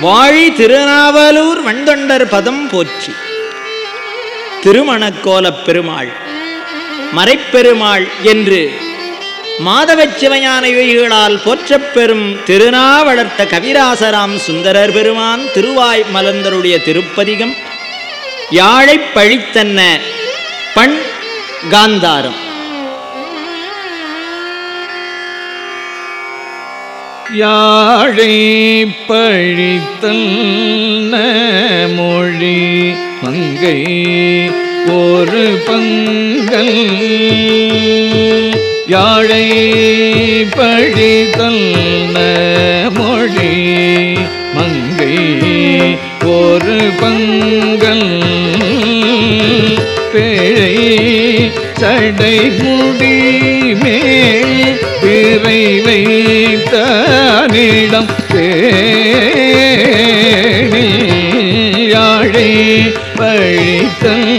வாழி திருநாவலூர் வண்தொண்டர் பதம் போற்றி. திருமணக்கோலப் பெருமாள் மறைப்பெருமாள் என்று மாதவச்சிவையான யோகிகளால் போற்றப்பெறும் திருநாவளர்த்த கவிராசராம் சுந்தரர் பெருமான் திருவாய் மலர்ந்தருடைய திருப்பதிகம் யாழைப் பழித்தன்ன பண் காந்தாரம். யாழை பழித்தல் மொழி மங்கை ஒரு பங்கல். யாழை பழித்தல் மொழி மங்கை ஒரு பங்கல். பேழை சடை முடி மேல் பிறை வைத்தனிடம் பேணி யாழை பழித்தல்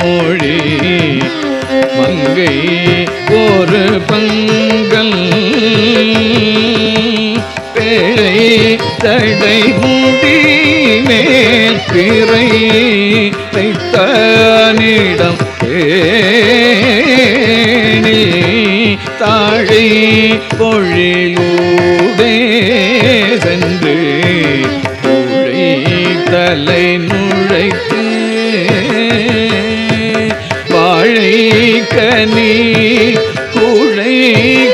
மொழி? மங்கை ஒரு பங்கல் பேழை தடை முடி மேல் பிறை தைத்தனிடம் பேணி தாழை பொழிலூடே தலை நுழைத்து வாழை கனி குழை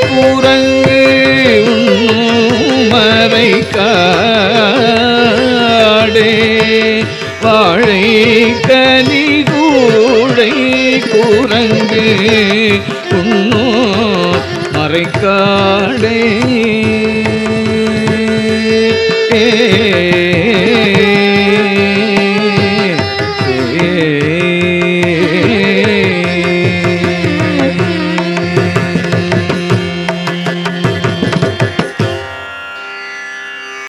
குரங்கு மறை காடே. வாழை கனி கூழை குரங்கு உன்னோ மறைக்காடே